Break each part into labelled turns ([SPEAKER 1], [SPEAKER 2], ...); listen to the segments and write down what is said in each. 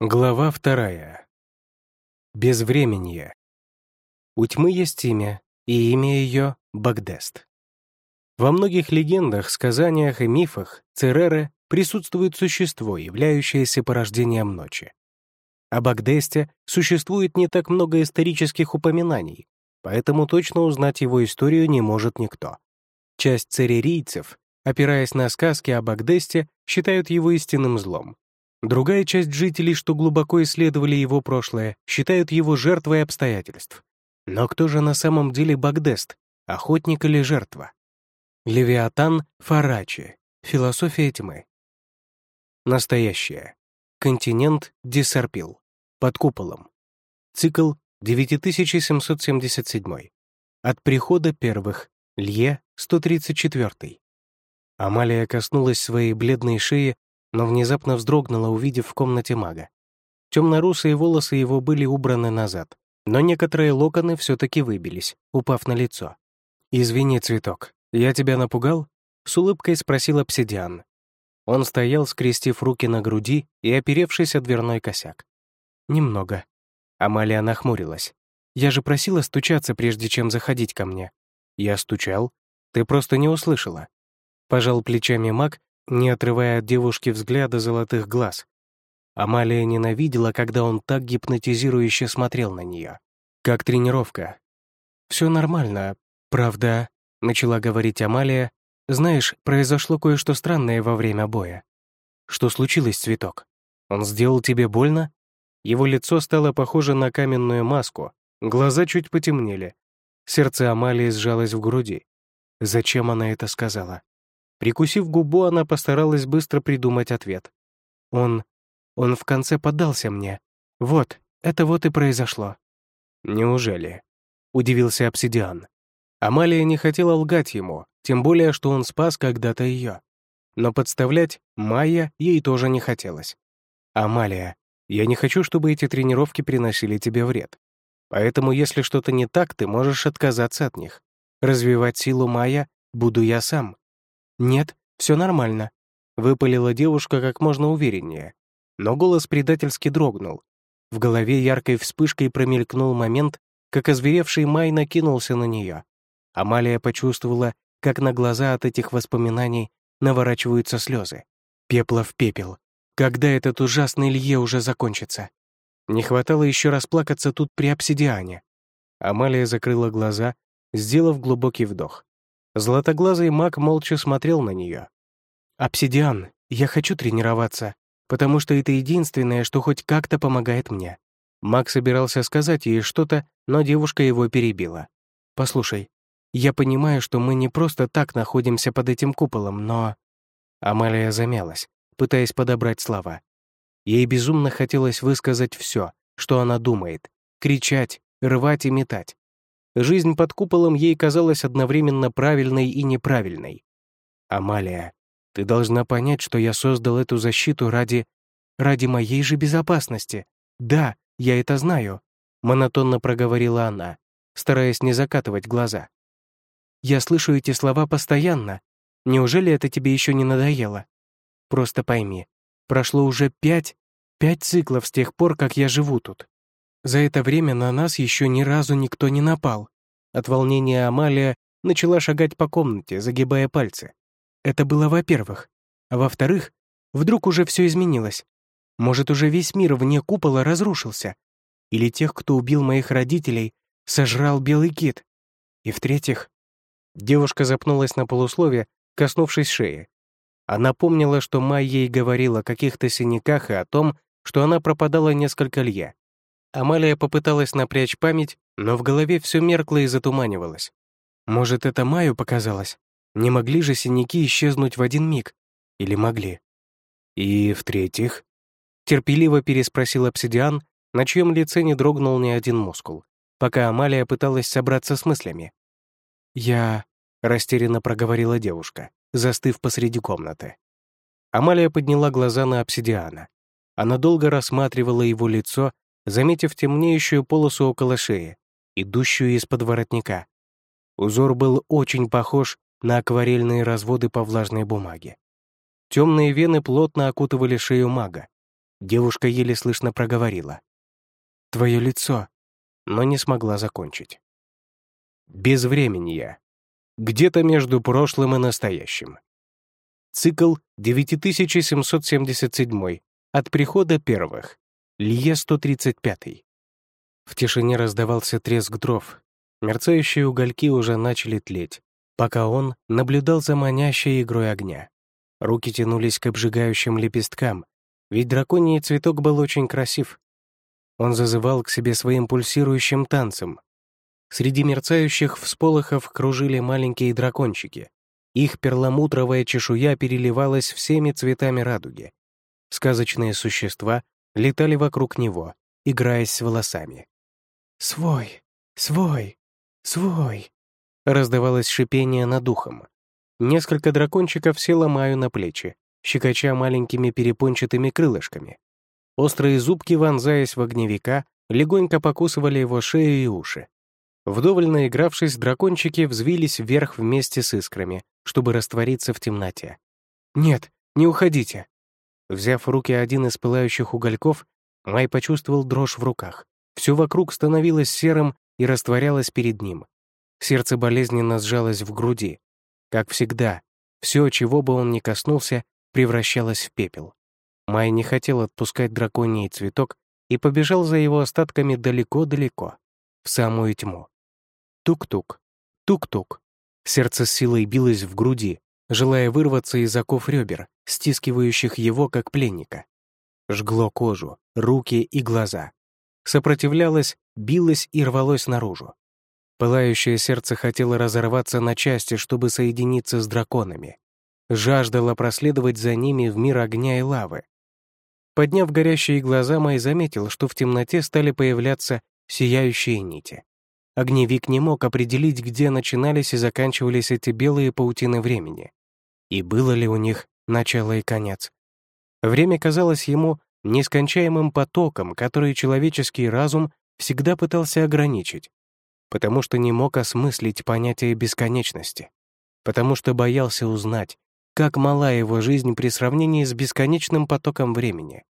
[SPEAKER 1] Глава вторая. Безвременье. У тьмы есть имя, и имя ее — Багдест. Во многих легендах, сказаниях и мифах Цереры присутствует существо, являющееся порождением ночи. О Багдесте существует не так много исторических упоминаний, поэтому точно узнать его историю не может никто. Часть церерийцев, опираясь на сказки о Багдесте, считают его истинным злом, Другая часть жителей, что глубоко исследовали его прошлое, считают его жертвой обстоятельств. Но кто же на самом деле Багдест, охотник или жертва? Левиатан Фарачи. Философия тьмы. Настоящее. Континент Дисарпил. Под куполом. Цикл 9777. От прихода первых. Лье 134. Амалия коснулась своей бледной шеи но внезапно вздрогнула, увидев в комнате мага. Темно-русые волосы его были убраны назад, но некоторые локоны все-таки выбились, упав на лицо. «Извини, цветок, я тебя напугал?» — с улыбкой спросил обсидиан. Он стоял, скрестив руки на груди и оперевшись о дверной косяк. «Немного». Амалия нахмурилась. «Я же просила стучаться, прежде чем заходить ко мне». «Я стучал. Ты просто не услышала». Пожал плечами маг не отрывая от девушки взгляда золотых глаз. Амалия ненавидела, когда он так гипнотизирующе смотрел на нее. Как тренировка. «Все нормально, правда», — начала говорить Амалия. «Знаешь, произошло кое-что странное во время боя». «Что случилось, цветок? Он сделал тебе больно?» Его лицо стало похоже на каменную маску, глаза чуть потемнели. Сердце Амалии сжалось в груди. Зачем она это сказала? Прикусив губу, она постаралась быстро придумать ответ. Он... он в конце поддался мне. Вот, это вот и произошло. «Неужели?» — удивился обсидиан. Амалия не хотела лгать ему, тем более, что он спас когда-то ее. Но подставлять Майя ей тоже не хотелось. «Амалия, я не хочу, чтобы эти тренировки приносили тебе вред. Поэтому, если что-то не так, ты можешь отказаться от них. Развивать силу Майя буду я сам. «Нет, все нормально», — выпалила девушка как можно увереннее. Но голос предательски дрогнул. В голове яркой вспышкой промелькнул момент, как озверевший Май накинулся на нее. Амалия почувствовала, как на глаза от этих воспоминаний наворачиваются слезы. Пепла в пепел. Когда этот ужасный Илье уже закончится? Не хватало еще расплакаться тут при обсидиане. Амалия закрыла глаза, сделав глубокий вдох. Златоглазый маг молча смотрел на нее. «Обсидиан, я хочу тренироваться, потому что это единственное, что хоть как-то помогает мне». Маг собирался сказать ей что-то, но девушка его перебила. «Послушай, я понимаю, что мы не просто так находимся под этим куполом, но...» Амалия замялась, пытаясь подобрать слова. Ей безумно хотелось высказать все, что она думает, кричать, рвать и метать. Жизнь под куполом ей казалась одновременно правильной и неправильной. «Амалия, ты должна понять, что я создал эту защиту ради... ради моей же безопасности. Да, я это знаю», — монотонно проговорила она, стараясь не закатывать глаза. «Я слышу эти слова постоянно. Неужели это тебе еще не надоело? Просто пойми, прошло уже пять, пять циклов с тех пор, как я живу тут. За это время на нас еще ни разу никто не напал. От волнения Амалия начала шагать по комнате, загибая пальцы. Это было во-первых. А во-вторых, вдруг уже все изменилось. Может, уже весь мир вне купола разрушился. Или тех, кто убил моих родителей, сожрал белый кит. И в-третьих, девушка запнулась на полуслове, коснувшись шеи. Она помнила, что Май ей говорил о каких-то синяках и о том, что она пропадала несколько лье. Амалия попыталась напрячь память, но в голове все меркло и затуманивалось. Может, это Маю показалось? Не могли же синяки исчезнуть в один миг? Или могли? И, в-третьих, терпеливо переспросил обсидиан, на чьем лице не дрогнул ни один мускул, пока Амалия пыталась собраться с мыслями. «Я...» — растерянно проговорила девушка, застыв посреди комнаты. Амалия подняла глаза на обсидиана. Она долго рассматривала его лицо, заметив темнеющую полосу около шеи, идущую из-под воротника. Узор был очень похож на акварельные разводы по влажной бумаге. Темные вены плотно окутывали шею мага. девушка еле слышно проговорила. «Твое лицо», но не смогла закончить. Без времени я. Где-то между прошлым и настоящим. Цикл 9777 от прихода первых. Лье 135. В тишине раздавался треск дров. Мерцающие угольки уже начали тлеть, пока он наблюдал за манящей игрой огня. Руки тянулись к обжигающим лепесткам, ведь драконий цветок был очень красив. Он зазывал к себе своим пульсирующим танцем. Среди мерцающих всполохов кружили маленькие дракончики. Их перламутровая чешуя переливалась всеми цветами радуги. Сказочные существа летали вокруг него, играясь с волосами. «Свой! Свой! Свой!» Раздавалось шипение над духом. Несколько дракончиков село Маю на плечи, щекоча маленькими перепончатыми крылышками. Острые зубки, вонзаясь в огневика, легонько покусывали его шею и уши. Вдоволь наигравшись, дракончики взвились вверх вместе с искрами, чтобы раствориться в темноте. «Нет, не уходите!» Взяв в руки один из пылающих угольков, Май почувствовал дрожь в руках. Все вокруг становилось серым и растворялось перед ним. Сердце болезненно сжалось в груди. Как всегда, все, чего бы он ни коснулся, превращалось в пепел. Май не хотел отпускать драконий цветок и побежал за его остатками далеко-далеко, в самую тьму. Тук-тук, тук-тук. Сердце с силой билось в груди, желая вырваться из оков ребер, стискивающих его как пленника. Жгло кожу, руки и глаза. Сопротивлялось, билось и рвалось наружу. Пылающее сердце хотело разорваться на части, чтобы соединиться с драконами. Жаждало проследовать за ними в мир огня и лавы. Подняв горящие глаза, Май заметил, что в темноте стали появляться сияющие нити. Огневик не мог определить, где начинались и заканчивались эти белые паутины времени. И было ли у них начало и конец. Время казалось ему нескончаемым потоком, который человеческий разум всегда пытался ограничить потому что не мог осмыслить понятие бесконечности, потому что боялся узнать, как мала его жизнь при сравнении с бесконечным потоком времени.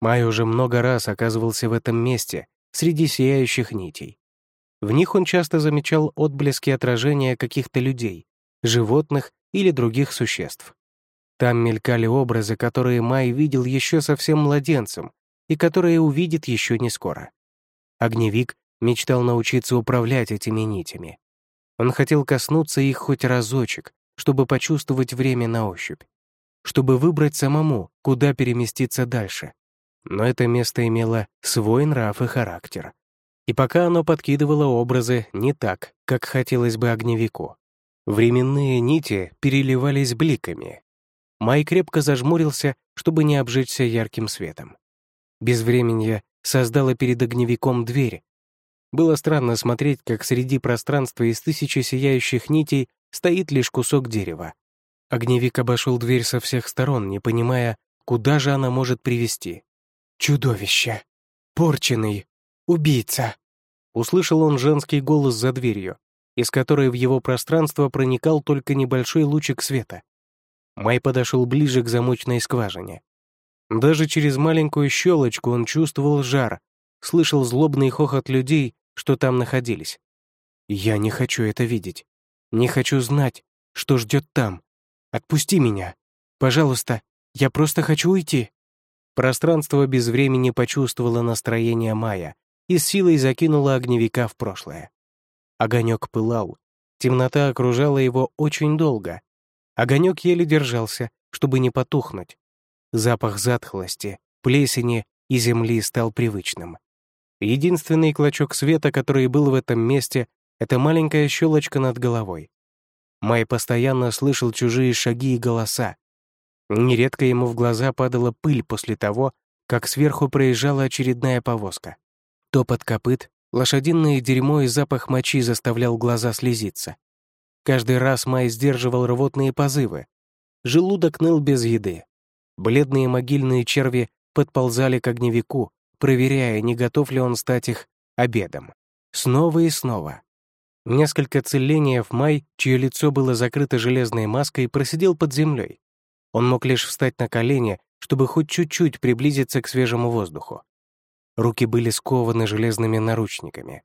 [SPEAKER 1] Май уже много раз оказывался в этом месте, среди сияющих нитей. В них он часто замечал отблески отражения каких-то людей, животных или других существ. Там мелькали образы, которые Май видел еще совсем младенцем и которые увидит еще не скоро. Огневик мечтал научиться управлять этими нитями. Он хотел коснуться их хоть разочек, чтобы почувствовать время на ощупь, чтобы выбрать самому, куда переместиться дальше. Но это место имело свой нрав и характер. И пока оно подкидывало образы не так, как хотелось бы огневику. Временные нити переливались бликами. Май крепко зажмурился, чтобы не обжечься ярким светом. Безвременье создало перед огневиком дверь, было странно смотреть, как среди пространства из тысячи сияющих нитей стоит лишь кусок дерева. Огневик обошел дверь со всех сторон, не понимая, куда же она может привести. «Чудовище! Порченый! Убийца!» Услышал он женский голос за дверью, из которой в его пространство проникал только небольшой лучик света. Май подошел ближе к замочной скважине. Даже через маленькую щелочку он чувствовал жар, слышал злобный хохот людей, что там находились. Я не хочу это видеть. Не хочу знать, что ждет там. Отпусти меня. Пожалуйста, я просто хочу уйти. Пространство без времени почувствовало настроение Мая и с силой закинуло огневика в прошлое. Огонек пылал. Темнота окружала его очень долго. Огонек еле держался, чтобы не потухнуть. Запах затхлости, плесени и земли стал привычным. Единственный клочок света, который был в этом месте, это маленькая щелочка над головой. Май постоянно слышал чужие шаги и голоса. Нередко ему в глаза падала пыль после того, как сверху проезжала очередная повозка. Топот копыт, лошадиное дерьмо и запах мочи заставлял глаза слезиться. Каждый раз Май сдерживал рвотные позывы. Желудок ныл без еды. Бледные могильные черви подползали к огневику, проверяя, не готов ли он стать их обедом. Снова и снова. Несколько целлениев Май, чье лицо было закрыто железной маской, просидел под землей. Он мог лишь встать на колени, чтобы хоть чуть-чуть приблизиться к свежему воздуху. Руки были скованы железными наручниками.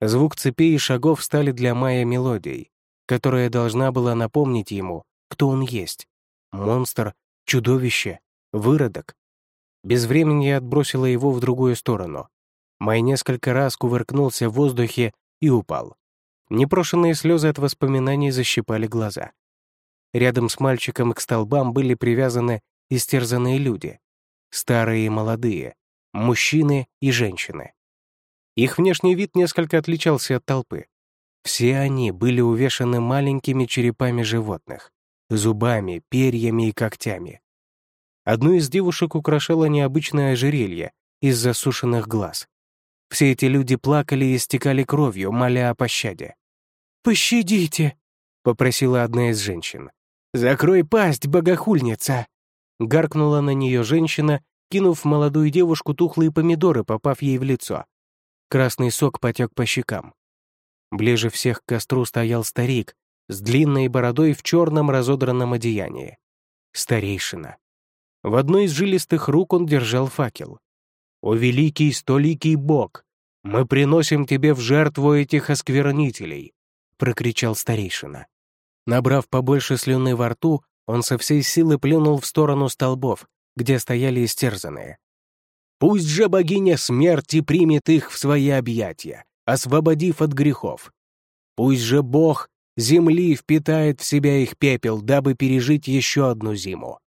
[SPEAKER 1] Звук цепей и шагов стали для Майя мелодией, которая должна была напомнить ему, кто он есть. Монстр, чудовище, выродок. Без времени я отбросила его в другую сторону. Май несколько раз кувыркнулся в воздухе и упал. Непрошенные слезы от воспоминаний защипали глаза. Рядом с мальчиком к столбам были привязаны истерзанные люди. Старые и молодые, мужчины и женщины. Их внешний вид несколько отличался от толпы. Все они были увешаны маленькими черепами животных, зубами, перьями и когтями. Одну из девушек украшало необычное ожерелье из засушенных глаз. Все эти люди плакали и истекали кровью, моля о пощаде. «Пощадите!» — попросила одна из женщин. «Закрой пасть, богохульница!» Гаркнула на нее женщина, кинув молодую девушку тухлые помидоры, попав ей в лицо. Красный сок потек по щекам. Ближе всех к костру стоял старик с длинной бородой в черном разодранном одеянии. Старейшина. В одной из жилистых рук он держал факел. «О великий столикий бог! Мы приносим тебе в жертву этих осквернителей!» — прокричал старейшина. Набрав побольше слюны во рту, он со всей силы плюнул в сторону столбов, где стояли истерзанные. «Пусть же богиня смерти примет их в свои объятия, освободив от грехов. Пусть же бог земли впитает в себя их пепел, дабы пережить еще одну зиму.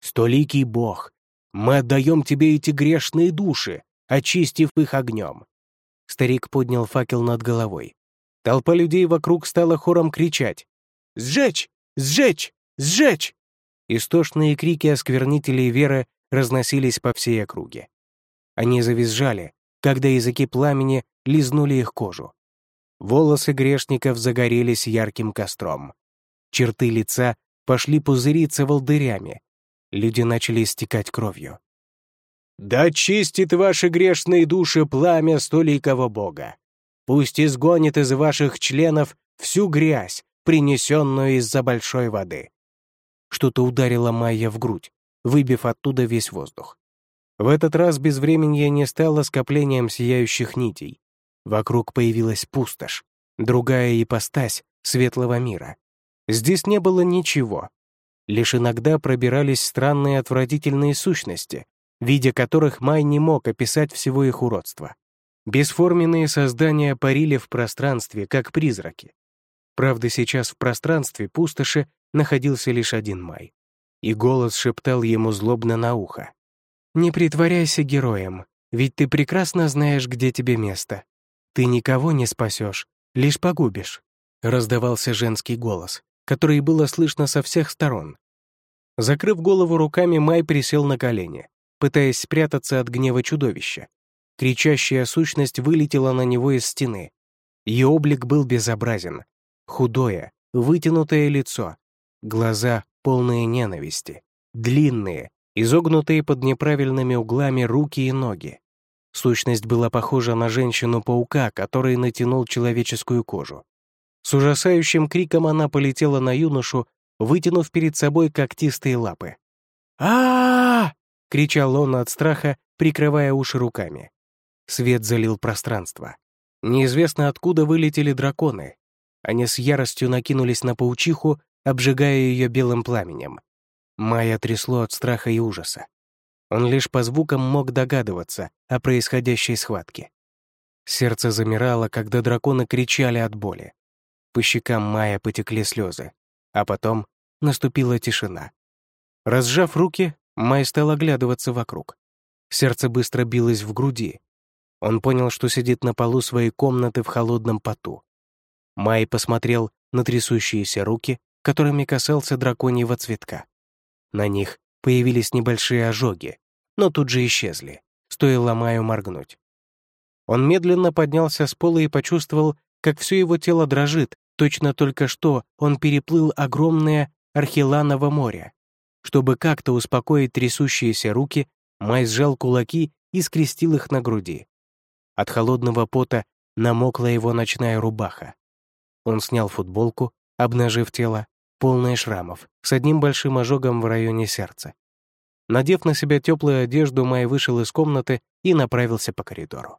[SPEAKER 1] Столикий Бог, мы отдаем тебе эти грешные души, очистив их огнем». Старик поднял факел над головой. Толпа людей вокруг стала хором кричать «Сжечь! Сжечь! Сжечь!» Истошные крики осквернителей веры разносились по всей округе. Они завизжали, когда языки пламени лизнули их кожу. Волосы грешников загорелись ярким костром. Черты лица пошли пузыриться волдырями, Люди начали истекать кровью. «Да чистит ваши грешные души пламя столикого Бога! Пусть изгонит из ваших членов всю грязь, принесенную из-за большой воды!» Что-то ударило Майя в грудь, выбив оттуда весь воздух. В этот раз безвременье не стало скоплением сияющих нитей. Вокруг появилась пустошь, другая ипостась светлого мира. Здесь не было ничего, Лишь иногда пробирались странные отвратительные сущности, видя которых Май не мог описать всего их уродства. Бесформенные создания парили в пространстве, как призраки. Правда, сейчас в пространстве пустоши находился лишь один Май. И голос шептал ему злобно на ухо. «Не притворяйся героем, ведь ты прекрасно знаешь, где тебе место. Ты никого не спасешь, лишь погубишь», — раздавался женский голос который было слышно со всех сторон. Закрыв голову руками, Май присел на колени, пытаясь спрятаться от гнева чудовища. Кричащая сущность вылетела на него из стены. Ее облик был безобразен. Худое, вытянутое лицо, глаза полные ненависти, длинные, изогнутые под неправильными углами руки и ноги. Сущность была похожа на женщину-паука, который натянул человеческую кожу. С ужасающим криком она полетела на юношу, вытянув перед собой когтистые лапы. а, кричал он от страха, прикрывая уши руками. Свет залил пространство. Неизвестно откуда вылетели драконы. Они с яростью накинулись на паучиху, обжигая ее белым пламенем. Майя трясло от страха и ужаса. Он лишь по звукам мог догадываться о происходящей схватке. Сердце замирало, когда драконы кричали от боли. По щекам Майя потекли слезы, а потом наступила тишина. Разжав руки, Май стал оглядываться вокруг. Сердце быстро билось в груди. Он понял, что сидит на полу своей комнаты в холодном поту. Май посмотрел на трясущиеся руки, которыми касался драконьего цветка. На них появились небольшие ожоги, но тут же исчезли, стоило Маю моргнуть. Он медленно поднялся с пола и почувствовал, как все его тело дрожит, точно только что он переплыл огромное Архиланово море. Чтобы как-то успокоить трясущиеся руки, Май сжал кулаки и скрестил их на груди. От холодного пота намокла его ночная рубаха. Он снял футболку, обнажив тело, полное шрамов, с одним большим ожогом в районе сердца. Надев на себя теплую одежду, Май вышел из комнаты и направился по коридору.